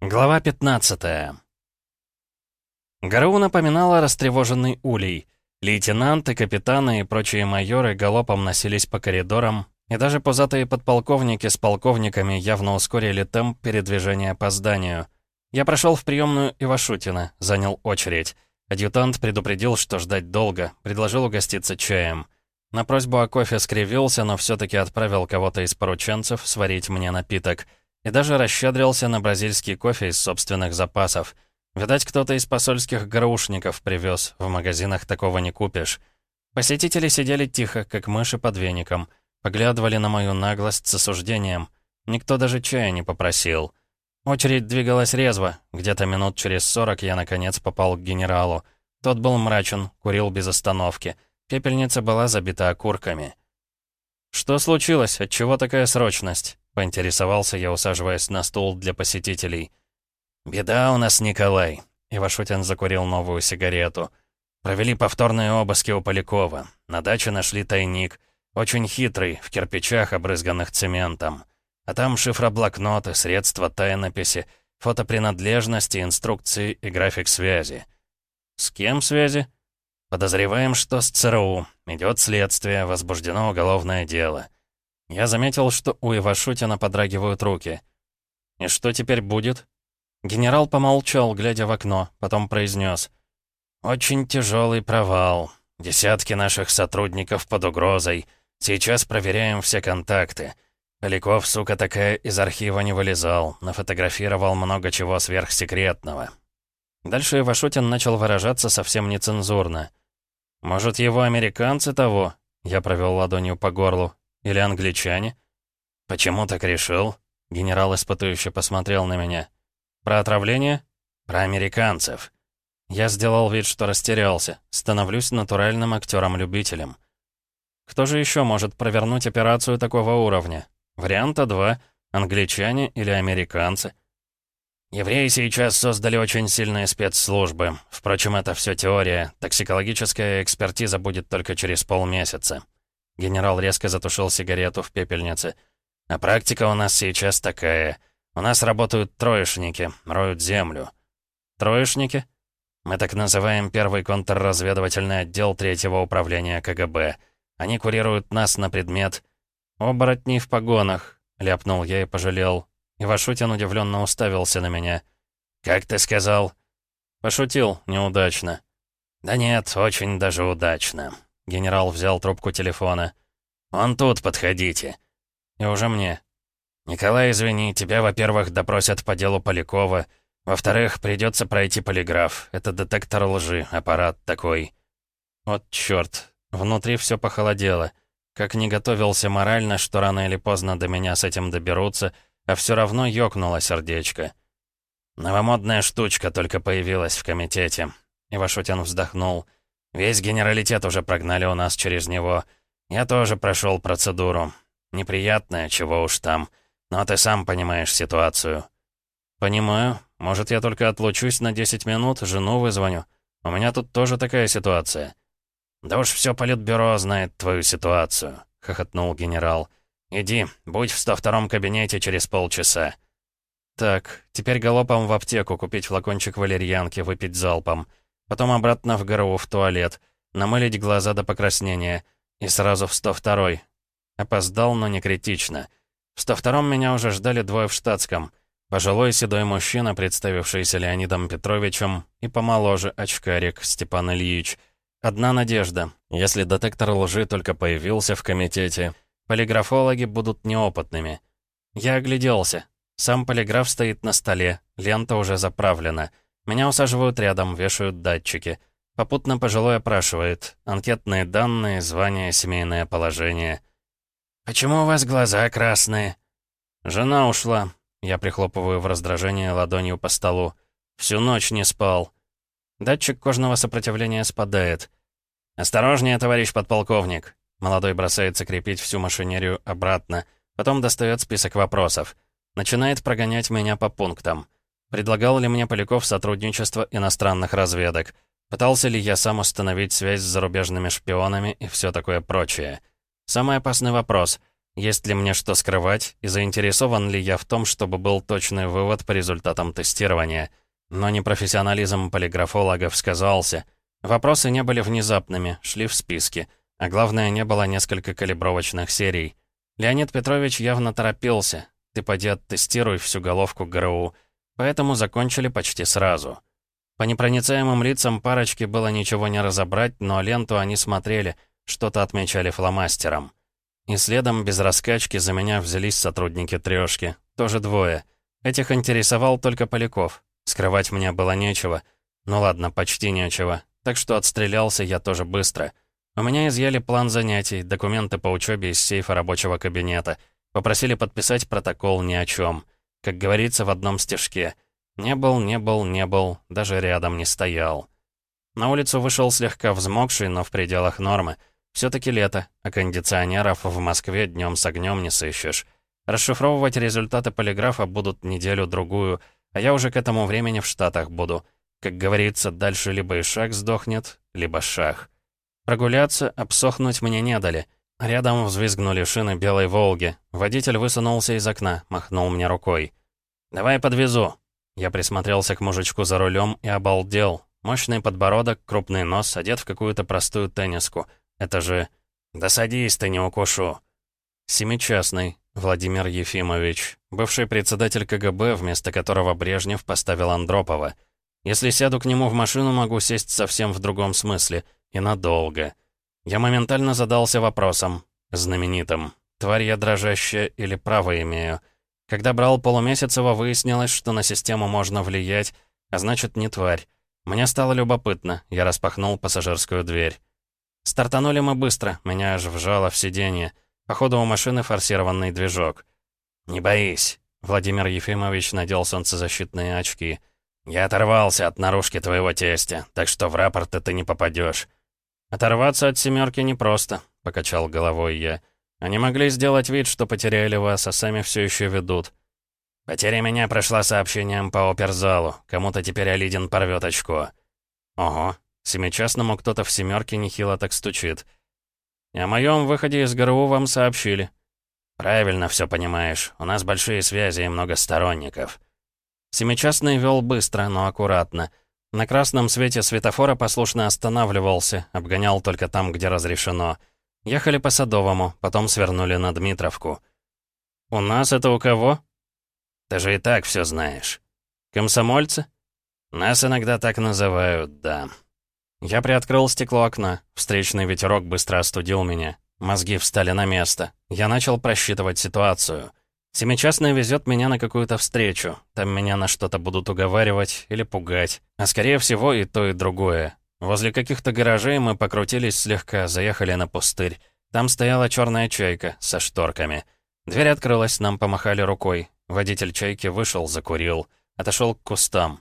Глава 15 ГРУ напоминала растревоженный улей. Лейтенанты, капитаны и прочие майоры галопом носились по коридорам, и даже пузатые подполковники с полковниками явно ускорили темп передвижения по зданию. Я прошел в приемную Ивашутина, занял очередь. Адъютант предупредил, что ждать долго, предложил угоститься чаем. На просьбу о кофе скривился, но все-таки отправил кого-то из порученцев сварить мне напиток — и даже расщедрился на бразильский кофе из собственных запасов. Видать, кто-то из посольских грушников привез, в магазинах такого не купишь. Посетители сидели тихо, как мыши под веником, поглядывали на мою наглость с осуждением. Никто даже чая не попросил. Очередь двигалась резво. Где-то минут через сорок я, наконец, попал к генералу. Тот был мрачен, курил без остановки. Пепельница была забита окурками. «Что случилось? Отчего такая срочность?» Поинтересовался я, усаживаясь на стул для посетителей. «Беда у нас, Николай», — Ивашутин закурил новую сигарету. «Провели повторные обыски у Полякова. На даче нашли тайник. Очень хитрый, в кирпичах, обрызганных цементом. А там шифроблокноты, средства тайнописи, фотопринадлежности, инструкции и график связи». «С кем связи?» «Подозреваем, что с ЦРУ. Идет следствие, возбуждено уголовное дело». Я заметил, что у Ивашутина подрагивают руки. «И что теперь будет?» Генерал помолчал, глядя в окно, потом произнес. «Очень тяжелый провал. Десятки наших сотрудников под угрозой. Сейчас проверяем все контакты. Поляков, сука такая, из архива не вылезал, нафотографировал много чего сверхсекретного». Дальше Ивашутин начал выражаться совсем нецензурно. «Может, его американцы того?» Я провел ладонью по горлу. Или англичане? Почему так решил? Генерал испытующе посмотрел на меня. Про отравление? Про американцев. Я сделал вид, что растерялся. Становлюсь натуральным актером-любителем. Кто же еще может провернуть операцию такого уровня? Варианта два. Англичане или американцы? Евреи сейчас создали очень сильные спецслужбы. Впрочем, это все теория. Токсикологическая экспертиза будет только через полмесяца. Генерал резко затушил сигарету в пепельнице. «А практика у нас сейчас такая. У нас работают троечники, роют землю». «Троечники?» «Мы так называем первый контрразведывательный отдел третьего управления КГБ. Они курируют нас на предмет...» «Оборотни в погонах», — ляпнул я и пожалел. Ивашутин удивленно уставился на меня. «Как ты сказал?» «Пошутил, неудачно». «Да нет, очень даже удачно». Генерал взял трубку телефона. «Он тут, подходите». «И уже мне». «Николай, извини, тебя, во-первых, допросят по делу Полякова. Во-вторых, придется пройти полиграф. Это детектор лжи, аппарат такой». Вот чёрт. Внутри всё похолодело. Как не готовился морально, что рано или поздно до меня с этим доберутся, а всё равно ёкнуло сердечко. «Новомодная штучка только появилась в комитете». Ивашутин вздохнул. Весь генералитет уже прогнали у нас через него. Я тоже прошел процедуру. Неприятная, чего уж там. Но ты сам понимаешь ситуацию. Понимаю. Может, я только отлучусь на 10 минут, жену вызвоню. У меня тут тоже такая ситуация. Да уж все политбюро знает твою ситуацию, хохотнул генерал. Иди, будь в 102-м кабинете через полчаса. Так, теперь галопом в аптеку купить флакончик валерьянки, выпить залпом. Потом обратно в гору, в туалет. Намылить глаза до покраснения. И сразу в 102-й. Опоздал, но не критично. В 102-м меня уже ждали двое в штатском. Пожилой седой мужчина, представившийся Леонидом Петровичем, и помоложе очкарик Степан Ильич. Одна надежда. Если детектор лжи только появился в комитете, полиграфологи будут неопытными. Я огляделся. Сам полиграф стоит на столе, лента уже заправлена — меня усаживают рядом, вешают датчики. Попутно пожилой опрашивает. Анкетные данные, звание, семейное положение. «Почему у вас глаза красные?» «Жена ушла». Я прихлопываю в раздражение ладонью по столу. «Всю ночь не спал». Датчик кожного сопротивления спадает. «Осторожнее, товарищ подполковник!» Молодой бросается крепить всю машинерию обратно. Потом достает список вопросов. Начинает прогонять меня по пунктам. Предлагал ли мне Поляков сотрудничество иностранных разведок? Пытался ли я сам установить связь с зарубежными шпионами и все такое прочее? Самый опасный вопрос. есть ли мне что скрывать и заинтересован ли я в том, чтобы был точный вывод по результатам тестирования. Но непрофессионализм полиграфологов сказался. Вопросы не были внезапными, шли в списке. А главное, не было несколько калибровочных серий. Леонид Петрович явно торопился. Ты поди оттестируй всю головку ГРУ. Поэтому закончили почти сразу. По непроницаемым лицам парочки было ничего не разобрать, но ленту они смотрели, что-то отмечали фломастером. И следом, без раскачки, за меня взялись сотрудники трешки. Тоже двое. Этих интересовал только Поляков. Скрывать мне было нечего. Ну ладно, почти нечего. Так что отстрелялся я тоже быстро. У меня изъяли план занятий, документы по учебе из сейфа рабочего кабинета. Попросили подписать протокол ни о чем. Как говорится в одном стишке — не был, не был, не был, даже рядом не стоял. На улицу вышел слегка взмокший, но в пределах нормы. все таки лето, а кондиционеров в Москве днем с огнем не сыщешь. Расшифровывать результаты полиграфа будут неделю-другую, а я уже к этому времени в Штатах буду. Как говорится, дальше либо и шаг сдохнет, либо шаг. Прогуляться, обсохнуть мне не дали. Рядом взвизгнули шины белой «Волги». Водитель высунулся из окна, махнул мне рукой. «Давай подвезу», я присмотрелся к мужичку за рулем и обалдел. Мощный подбородок, крупный нос, одет в какую-то простую тенниску. Это же... «Да садись ты, не укушу!» Семичастный, Владимир Ефимович, бывший председатель КГБ, вместо которого Брежнев поставил Андропова. Если сяду к нему в машину, могу сесть совсем в другом смысле. И надолго. Я моментально задался вопросом. Знаменитым. Тварь я дрожащая или право имею? Когда брал Полумесяцева, выяснилось, что на систему можно влиять, а значит, не тварь. Мне стало любопытно, я распахнул пассажирскую дверь. Стартанули мы быстро, меня аж вжало в сиденье. Походу, у машины форсированный движок. «Не боись», — Владимир Ефимович надел солнцезащитные очки. «Я оторвался от наружки твоего тестя, так что в рапорты ты не попадешь. «Оторваться от семерки непросто», — покачал головой я. Они могли сделать вид, что потеряли вас, а сами все еще ведут. Потеря меня прошла сообщением по оперзалу. Кому-то теперь Алидин порвет очко. Ого, семичастному кто-то в семерке нехило так стучит. О моем выходе из ГРУ вам сообщили. Правильно все понимаешь. У нас большие связи и много сторонников. Семичастный вел быстро, но аккуратно. На красном свете светофора послушно останавливался, обгонял только там, где разрешено — Ехали по Садовому, потом свернули на Дмитровку. «У нас это у кого?» «Ты же и так все знаешь». «Комсомольцы?» «Нас иногда так называют, да». Я приоткрыл стекло окна. Встречный ветерок быстро остудил меня. Мозги встали на место. Я начал просчитывать ситуацию. Семичастный везет меня на какую-то встречу. Там меня на что-то будут уговаривать или пугать. А скорее всего и то, и другое. Возле каких-то гаражей мы покрутились слегка, заехали на пустырь. Там стояла черная чайка со шторками. Дверь открылась, нам помахали рукой. Водитель чайки вышел, закурил. Отошел к кустам.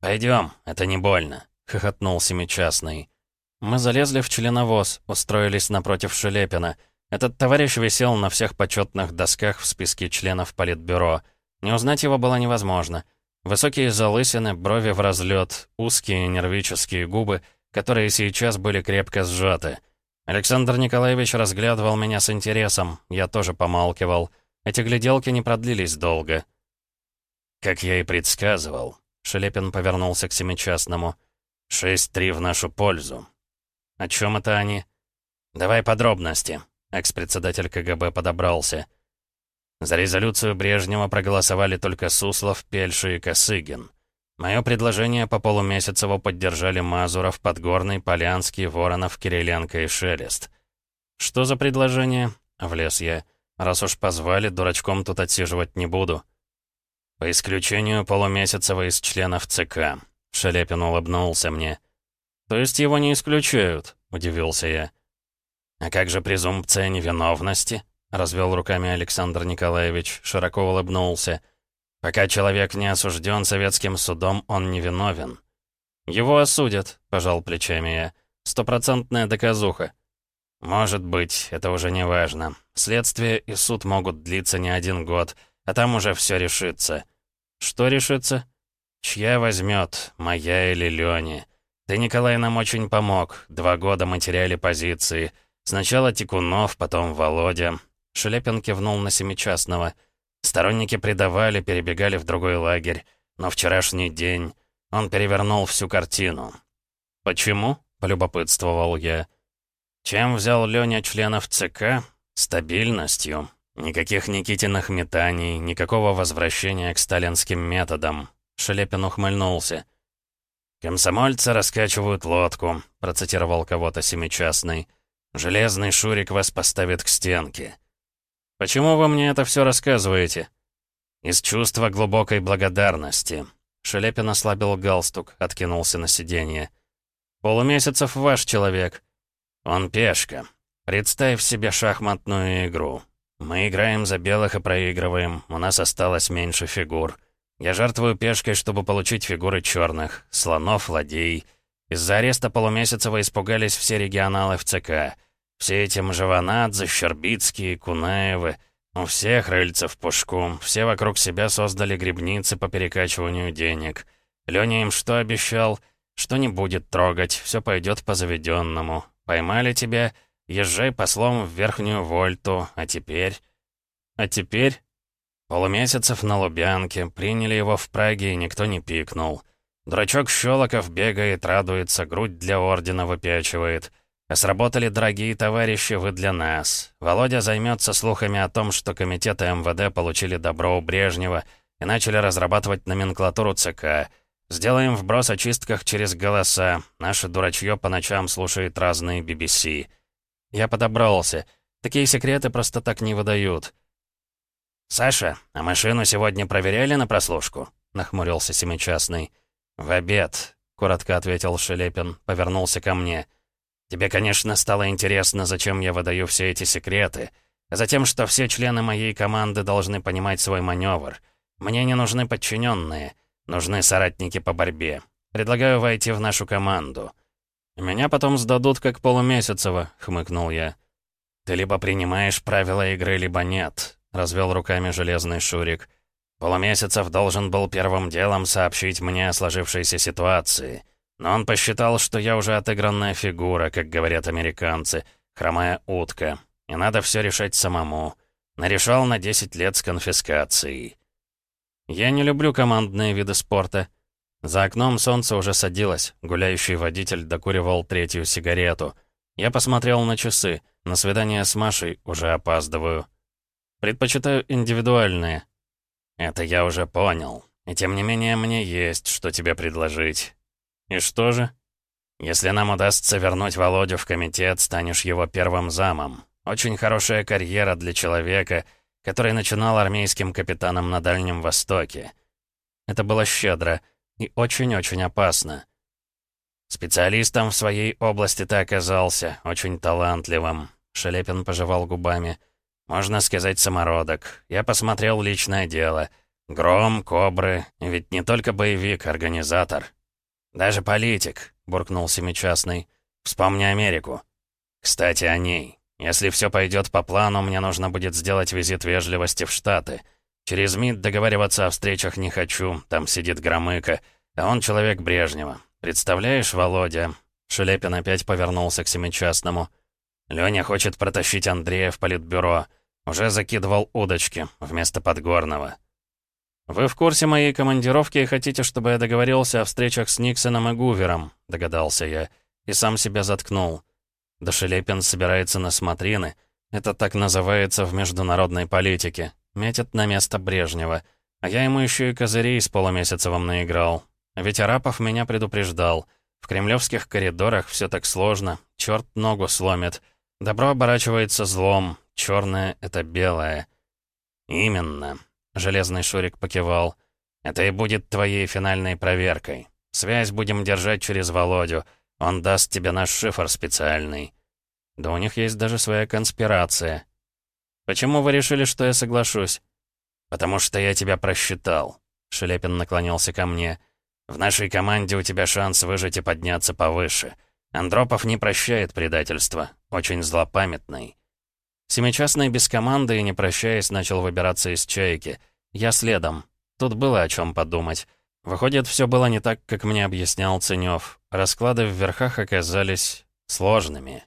«Пойдем, это не больно», — хохотнул семичастный. Мы залезли в членовоз, устроились напротив Шелепина. Этот товарищ висел на всех почетных досках в списке членов Политбюро. Не узнать его было невозможно — Высокие залысины, брови в разлет, узкие нервические губы, которые сейчас были крепко сжаты. Александр Николаевич разглядывал меня с интересом, я тоже помалкивал. Эти гляделки не продлились долго. «Как я и предсказывал», — Шелепин повернулся к семичастному. «Шесть-три в нашу пользу». «О чем это они?» «Давай подробности», — экс-председатель КГБ подобрался. За резолюцию Брежнева проголосовали только Суслов, Пельши и Косыгин. Мое предложение по Полумесяцеву поддержали Мазуров, Подгорный, Полянский, Воронов, Кириленко и Шелест. «Что за предложение?» — влез я. «Раз уж позвали, дурачком тут отсиживать не буду». «По исключению Полумесяцева из членов ЦК», — Шелепин улыбнулся мне. «То есть его не исключают?» — удивился я. «А как же презумпция невиновности?» — развел руками Александр Николаевич, широко улыбнулся. «Пока человек не осужден советским судом, он не виновен». «Его осудят», — пожал плечами я. «Стопроцентная доказуха». «Может быть, это уже не важно. Следствие и суд могут длиться не один год, а там уже все решится». «Что решится?» «Чья возьмет, моя или Лёни? Ты, Николай, нам очень помог. Два года мы теряли позиции. Сначала Тикунов, потом Володя. Шелепин кивнул на семичастного. Сторонники предавали, перебегали в другой лагерь. Но вчерашний день... Он перевернул всю картину. «Почему?» — полюбопытствовал я. «Чем взял Лёня членов ЦК? Стабильностью. Никаких Никитиных метаний, никакого возвращения к сталинским методам». Шелепин ухмыльнулся. «Комсомольцы раскачивают лодку», — процитировал кого-то семичастный. «Железный Шурик вас поставит к стенке». «Почему вы мне это все рассказываете?» «Из чувства глубокой благодарности». Шелепин ослабил галстук, откинулся на сиденье. «Полумесяцев ваш человек». «Он пешка. Представь себе шахматную игру. Мы играем за белых и проигрываем, у нас осталось меньше фигур». Я жертвую пешкой, чтобы получить фигуры черных, слонов, ладей. Из-за ареста Полумесяцева испугались все регионалы в ЦК. Все эти Мжаванадзе, Щербицкие, Кунаевы. У всех рыльца в пушку. Все вокруг себя создали грибницы по перекачиванию денег. Леня им что обещал? Что не будет трогать, все пойдет по заведенному. Поймали тебя, езжай послом в Верхнюю Вольту, а теперь... А теперь... Полумесяцев на Лубянке, приняли его в Праге, и никто не пикнул. Дурачок Щелоков бегает, радуется, грудь для ордена выпячивает. Сработали, дорогие товарищи, вы для нас. Володя займется слухами о том, что комитеты МВД получили добро у Брежнева и начали разрабатывать номенклатуру ЦК. Сделаем вброс о чистках через голоса. Наше дурачье по ночам слушает разные BBC. Я подобрался. Такие секреты просто так не выдают. «Саша, а машину сегодня проверяли на прослушку?» — нахмурился семичастный. «В обед», — коротко ответил Шелепин, повернулся ко мне. «Тебе, конечно, стало интересно, зачем я выдаю все эти секреты, а затем, что все члены моей команды должны понимать свой маневр. Мне не нужны подчиненные, нужны соратники по борьбе. Предлагаю войти в нашу команду». «Меня потом сдадут как полумесяцево», — хмыкнул я. «Ты либо принимаешь правила игры, либо нет развел руками железный Шурик. Полумесяцев должен был первым делом сообщить мне о сложившейся ситуации. Но он посчитал, что я уже отыгранная фигура, как говорят американцы, хромая утка, и надо все решать самому. Нарешал на 10 лет с конфискацией. Я не люблю командные виды спорта. За окном солнце уже садилось, гуляющий водитель докуривал третью сигарету. Я посмотрел на часы, на свидание с Машей уже опаздываю. Предпочитаю индивидуальные». «Это я уже понял. И тем не менее мне есть, что тебе предложить». «И что же?» «Если нам удастся вернуть Володю в комитет, станешь его первым замом. Очень хорошая карьера для человека, который начинал армейским капитаном на Дальнем Востоке. Это было щедро и очень-очень опасно. Специалистом в своей области ты оказался, очень талантливым. Шелепин пожевал губами. Можно сказать, самородок. Я посмотрел личное дело. Гром, кобры. Ведь не только боевик, организатор. Даже политик, буркнул семичастный. Вспомни Америку. Кстати, о ней. Если все пойдет по плану, мне нужно будет сделать визит вежливости в Штаты. Через МИД договариваться о встречах не хочу, там сидит Громыко, а он человек Брежнева. Представляешь, Володя?» Шелепин опять повернулся к семичастному. «Леня хочет протащить Андрея в политбюро. Уже закидывал удочки вместо Подгорного. «Вы в курсе моей командировки и хотите, чтобы я договорился о встречах с Никсоном и Гувером», — догадался я, и сам себя заткнул. Да Шелепин собирается на смотрины. Это так называется в международной политике. Метит на место Брежнева. А я ему еще и козырей с полумесяцевым наиграл. Ведь Арапов меня предупреждал. В кремлевских коридорах все так сложно. Черт ногу сломит. Добро оборачивается злом. Черное — это белое. Именно. Железный Шурик покивал. Это и будет твоей финальной проверкой. Связь будем держать через Володю. Он даст тебе наш шифр специальный. Да у них есть даже своя конспирация. Почему вы решили, что я соглашусь? Потому что я тебя просчитал. Шелепин наклонился ко мне. В нашей команде у тебя шанс выжить и подняться повыше. Андропов не прощает предательства. Очень злопамятный. Семичастный без команды и не прощаясь начал выбираться из чайки. Я следом. Тут было о чем подумать. Выходит, все было не так, как мне объяснял Ценёв. Расклады в верхах оказались сложными.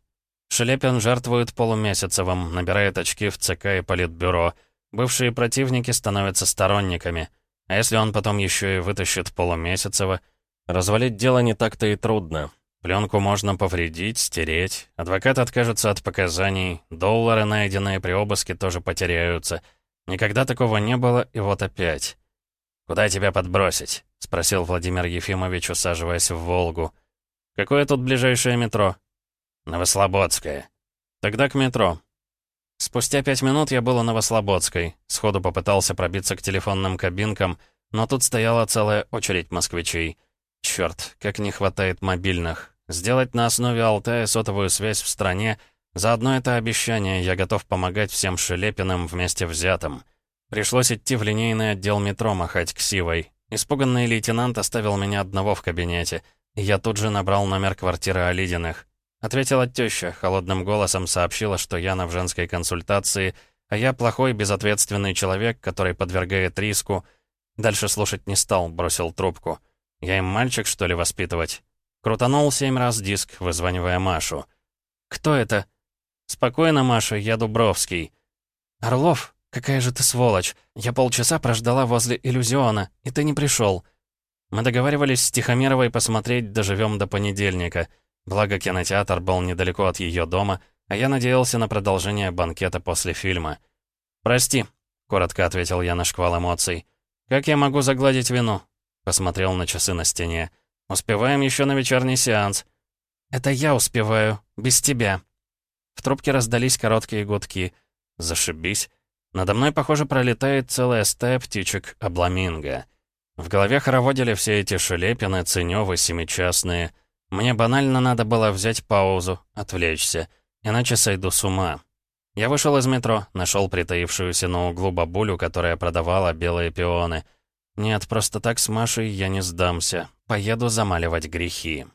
Шелепин жертвует полумесяцевым, набирает очки в ЦК и Политбюро. Бывшие противники становятся сторонниками. А если он потом еще и вытащит полумесяцева? Развалить дело не так-то и трудно. Пленку можно повредить, стереть. Адвокат откажется от показаний. Доллары, найденные при обыске, тоже потеряются. Никогда такого не было, и вот опять. «Куда тебя подбросить?» — спросил Владимир Ефимович, усаживаясь в «Волгу». «Какое тут ближайшее метро?» «Новослободское». «Тогда к метро». Спустя пять минут я был у Новослободской. Сходу попытался пробиться к телефонным кабинкам, но тут стояла целая очередь москвичей. Черт, как не хватает мобильных. Сделать на основе Алтая сотовую связь в стране — заодно это обещание, я готов помогать всем Шелепиным вместе взятым. Пришлось идти в линейный отдел метро махать ксивой. Испуганный лейтенант оставил меня одного в кабинете, я тут же набрал номер квартиры Олидиных. Ответила теща, холодным голосом сообщила, что Яна в женской консультации, а я плохой, безответственный человек, который подвергает риску. Дальше слушать не стал, бросил трубку. Я им мальчик, что ли, воспитывать? Крутанул семь раз диск, вызванивая Машу. «Кто это?» «Спокойно, Маша, я Дубровский». «Орлов, какая же ты сволочь! Я полчаса прождала возле иллюзиона, и ты не пришел. Мы договаривались с Тихомировой посмотреть «Доживем до понедельника». Благо, кинотеатр был недалеко от ее дома, а я надеялся на продолжение банкета после фильма. «Прости», — коротко ответил я на шквал эмоций. «Как я могу загладить вину? Посмотрел на часы на стене. «Успеваем еще на вечерний сеанс». «Это я успеваю, без тебя». В трубке раздались короткие гудки. «Зашибись». Надо мной, похоже, пролетает целая стая птичек обламинго. В голове хороводили все эти шелепины, ценёвы, семичастные. Мне банально надо было взять паузу, отвлечься, иначе сойду с ума. Я вышел из метро, нашел притаившуюся на углу бабулю, которая продавала белые пионы — нет, просто так с Машей я не сдамся. Поеду замаливать грехи.